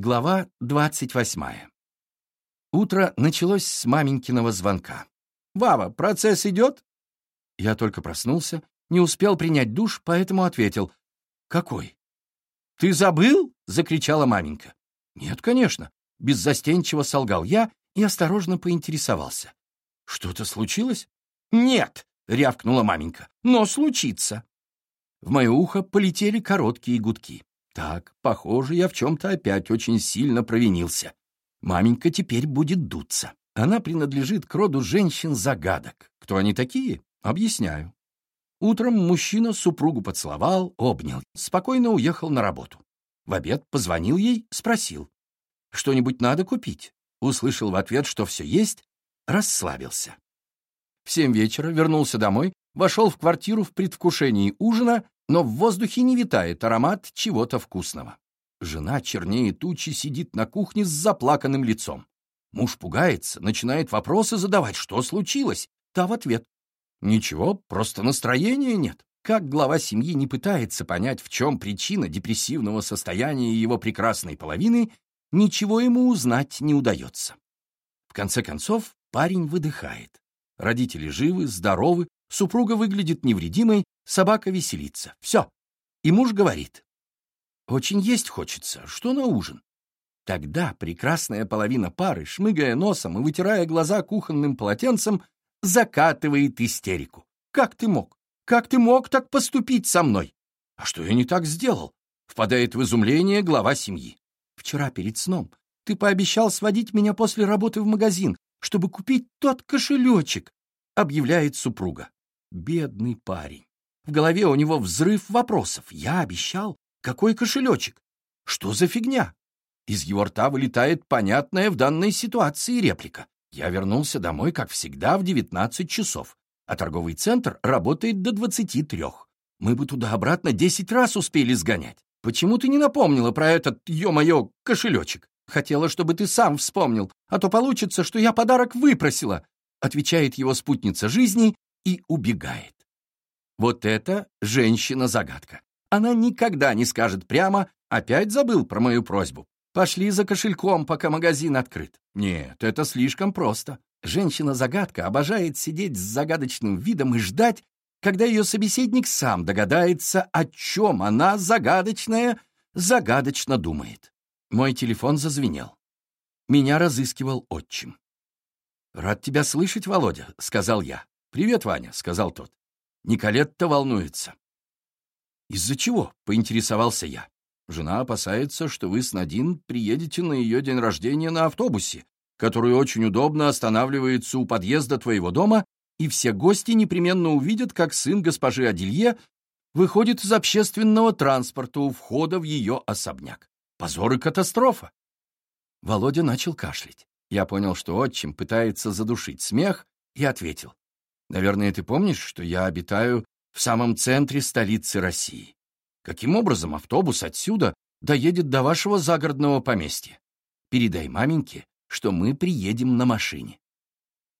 Глава двадцать восьмая. Утро началось с маменькиного звонка. «Вава, процесс идет?» Я только проснулся, не успел принять душ, поэтому ответил. «Какой?» «Ты забыл?» — закричала маменька. «Нет, конечно», — беззастенчиво солгал я и осторожно поинтересовался. «Что-то случилось?» «Нет», — рявкнула маменька, — «но случится». В мое ухо полетели короткие гудки. Так, похоже, я в чем-то опять очень сильно провинился. Маменька теперь будет дуться. Она принадлежит к роду женщин-загадок. Кто они такие? Объясняю. Утром мужчина супругу поцеловал, обнял, спокойно уехал на работу. В обед позвонил ей, спросил. «Что-нибудь надо купить?» Услышал в ответ, что все есть, расслабился. В семь вечера вернулся домой, вошел в квартиру в предвкушении ужина, но в воздухе не витает аромат чего-то вкусного. Жена чернее тучи сидит на кухне с заплаканным лицом. Муж пугается, начинает вопросы задавать, что случилось. Та в ответ. Ничего, просто настроения нет. Как глава семьи не пытается понять, в чем причина депрессивного состояния его прекрасной половины, ничего ему узнать не удается. В конце концов, парень выдыхает. Родители живы, здоровы, супруга выглядит невредимой, собака веселится. Все. И муж говорит. Очень есть хочется. Что на ужин? Тогда прекрасная половина пары, шмыгая носом и вытирая глаза кухонным полотенцем, закатывает истерику. «Как ты мог? Как ты мог так поступить со мной?» «А что я не так сделал?» Впадает в изумление глава семьи. «Вчера перед сном ты пообещал сводить меня после работы в магазин, чтобы купить тот кошелечек», объявляет супруга. Бедный парень. В голове у него взрыв вопросов. Я обещал? Какой кошелечек? Что за фигня? Из его рта вылетает понятная в данной ситуации реплика. Я вернулся домой, как всегда, в 19 часов, а торговый центр работает до 23. Мы бы туда-обратно 10 раз успели сгонять. Почему ты не напомнила про этот, ё-моё, кошелечек? Хотела, чтобы ты сам вспомнил, а то получится, что я подарок выпросила, отвечает его спутница жизни и убегает. Вот это женщина-загадка. Она никогда не скажет прямо «опять забыл про мою просьбу». Пошли за кошельком, пока магазин открыт. Нет, это слишком просто. Женщина-загадка обожает сидеть с загадочным видом и ждать, когда ее собеседник сам догадается, о чем она, загадочная, загадочно думает. Мой телефон зазвенел. Меня разыскивал отчим. «Рад тебя слышать, Володя», — сказал я. «Привет, Ваня», — сказал тот. Николетта волнуется. «Из-за чего?» — поинтересовался я. Жена опасается, что вы с Надин приедете на ее день рождения на автобусе, который очень удобно останавливается у подъезда твоего дома, и все гости непременно увидят, как сын госпожи Аделье выходит из общественного транспорта у входа в ее особняк. Позор и катастрофа. Володя начал кашлять. Я понял, что отчим пытается задушить смех, и ответил. «Наверное, ты помнишь, что я обитаю в самом центре столицы России. Каким образом автобус отсюда доедет до вашего загородного поместья? Передай маменьке, что мы приедем на машине.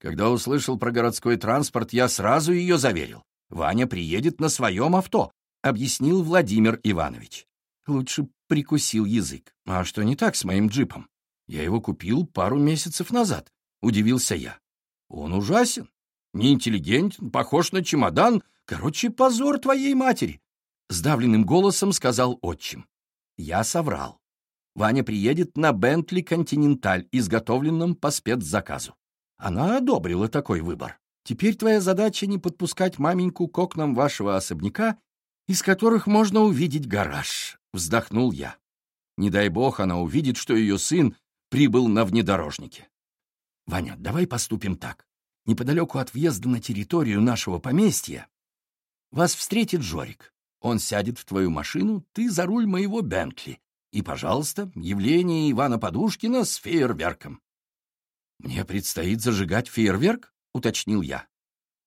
Когда услышал про городской транспорт, я сразу ее заверил. Ваня приедет на своем авто, объяснил Владимир Иванович. Лучше прикусил язык. А что не так с моим джипом? Я его купил пару месяцев назад, удивился я. Он ужасен, неинтеллигентен, похож на чемодан. Короче, позор твоей матери. — сдавленным голосом сказал отчим. Я соврал. Ваня приедет на Бентли Континенталь, изготовленном по спецзаказу. Она одобрила такой выбор. Теперь твоя задача не подпускать маменьку к окнам вашего особняка, из которых можно увидеть гараж, — вздохнул я. Не дай бог она увидит, что ее сын прибыл на внедорожнике. Ваня, давай поступим так. Неподалеку от въезда на территорию нашего поместья вас встретит Жорик. Он сядет в твою машину, ты за руль моего Бентли. И, пожалуйста, явление Ивана Подушкина с фейерверком. «Мне предстоит зажигать фейерверк?» — уточнил я.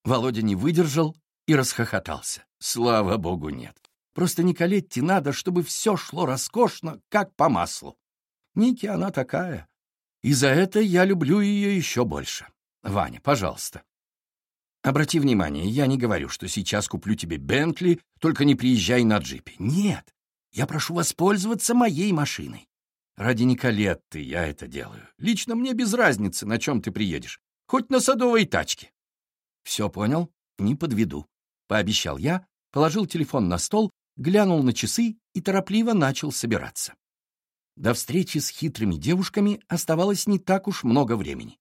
Володя не выдержал и расхохотался. Слава богу, нет. Просто Николетте надо, чтобы все шло роскошно, как по маслу. Ники она такая. И за это я люблю ее еще больше. Ваня, пожалуйста, Обрати внимание, я не говорю, что сейчас куплю тебе Бентли, только не приезжай на джипе. Нет, я прошу воспользоваться моей машиной. Ради Николетты я это делаю. Лично мне без разницы, на чем ты приедешь. Хоть на садовой тачке. Все понял? Не подведу. Пообещал я, положил телефон на стол, глянул на часы и торопливо начал собираться. До встречи с хитрыми девушками оставалось не так уж много времени.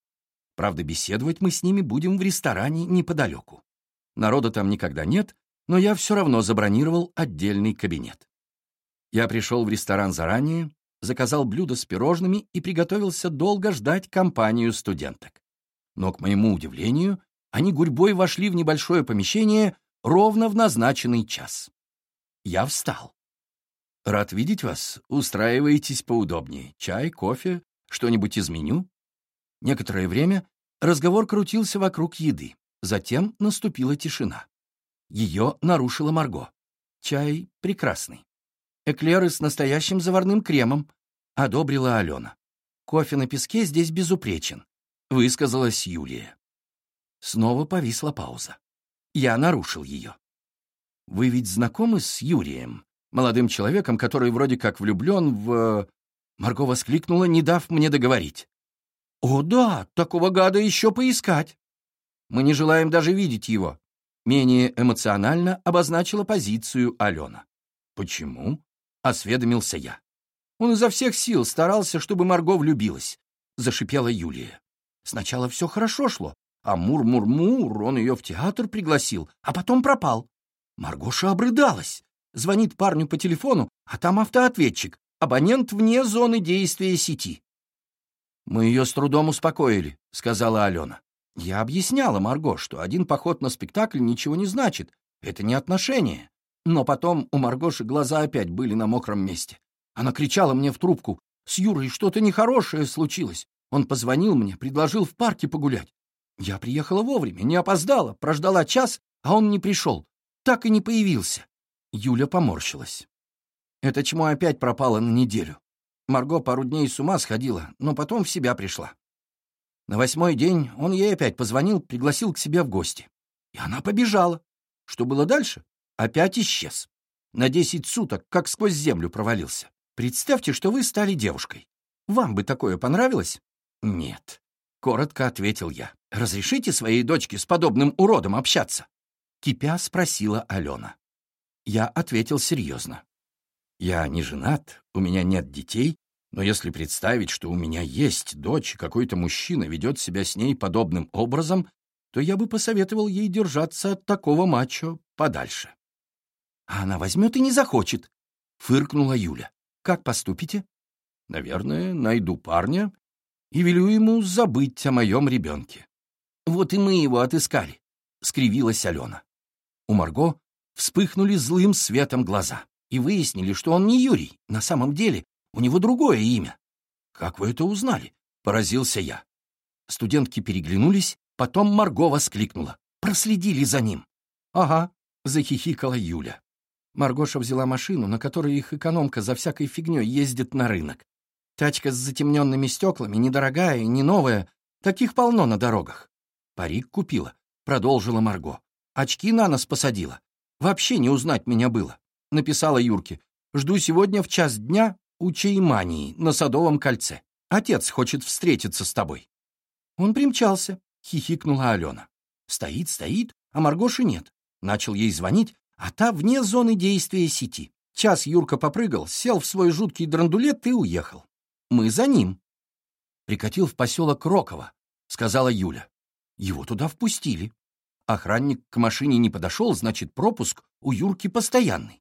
Правда, беседовать мы с ними будем в ресторане неподалеку. Народа там никогда нет, но я все равно забронировал отдельный кабинет. Я пришел в ресторан заранее, заказал блюдо с пирожными и приготовился долго ждать компанию студенток. Но, к моему удивлению, они гурьбой вошли в небольшое помещение ровно в назначенный час. Я встал. «Рад видеть вас. Устраивайтесь поудобнее. Чай, кофе, что-нибудь из меню?» Некоторое время разговор крутился вокруг еды. Затем наступила тишина. Ее нарушила Марго. Чай прекрасный. Эклеры с настоящим заварным кремом, одобрила Алена. Кофе на песке здесь безупречен, высказалась Юлия. Снова повисла пауза. Я нарушил ее. Вы ведь знакомы с Юрием, молодым человеком, который вроде как влюблен в... Марго воскликнула, не дав мне договорить. «О да, такого гада еще поискать!» Мы не желаем даже видеть его. Менее эмоционально обозначила позицию Алена. Почему? Осведомился я. Он изо всех сил старался, чтобы Марго влюбилась, зашипела Юлия. Сначала все хорошо шло, а мур-мур-мур, он ее в театр пригласил, а потом пропал. Маргоша обрыдалась. Звонит парню по телефону, а там автоответчик. Абонент вне зоны действия сети. «Мы ее с трудом успокоили», — сказала Алена. Я объясняла Марго, что один поход на спектакль ничего не значит. Это не отношения. Но потом у Маргоши глаза опять были на мокром месте. Она кричала мне в трубку. «С Юрой что-то нехорошее случилось. Он позвонил мне, предложил в парке погулять. Я приехала вовремя, не опоздала, прождала час, а он не пришел. Так и не появился». Юля поморщилась. Это чмо опять пропало на неделю. Марго пару дней с ума сходила, но потом в себя пришла. На восьмой день он ей опять позвонил, пригласил к себе в гости. И она побежала. Что было дальше? Опять исчез. На десять суток, как сквозь землю провалился. Представьте, что вы стали девушкой. Вам бы такое понравилось? Нет. Коротко ответил я. Разрешите своей дочке с подобным уродом общаться? Кипя спросила Алена. Я ответил серьезно. Я не женат, у меня нет детей, но если представить, что у меня есть дочь, и какой-то мужчина ведет себя с ней подобным образом, то я бы посоветовал ей держаться от такого мачо подальше. А она возьмет и не захочет, — фыркнула Юля. Как поступите? Наверное, найду парня и велю ему забыть о моем ребенке. Вот и мы его отыскали, — скривилась Алена. У Марго вспыхнули злым светом глаза и выяснили, что он не Юрий. На самом деле у него другое имя. Как вы это узнали? Поразился я. Студентки переглянулись, потом Марго воскликнула. Проследили за ним. Ага, захихикала Юля. Маргоша взяла машину, на которой их экономка за всякой фигней ездит на рынок. Тачка с затемненными стеклами, недорогая не новая. Таких полно на дорогах. Парик купила, продолжила Марго. Очки на нос посадила. Вообще не узнать меня было. Написала Юрке. Жду сегодня в час дня у Чаймании на Садовом кольце. Отец хочет встретиться с тобой». «Он примчался», — хихикнула Алена. «Стоит, стоит, а Маргоши нет. Начал ей звонить, а та вне зоны действия сети. Час Юрка попрыгал, сел в свой жуткий драндулет и уехал. Мы за ним». «Прикатил в поселок Роково», — сказала Юля. «Его туда впустили. Охранник к машине не подошел, значит, пропуск у Юрки постоянный.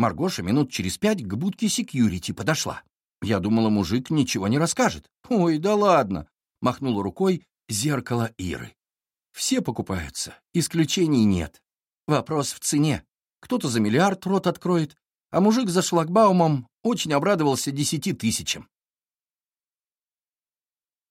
Маргоша минут через пять к будке секьюрити подошла. Я думала, мужик ничего не расскажет. «Ой, да ладно!» — махнула рукой зеркало Иры. «Все покупаются, исключений нет. Вопрос в цене. Кто-то за миллиард рот откроет, а мужик за шлагбаумом очень обрадовался десяти тысячам.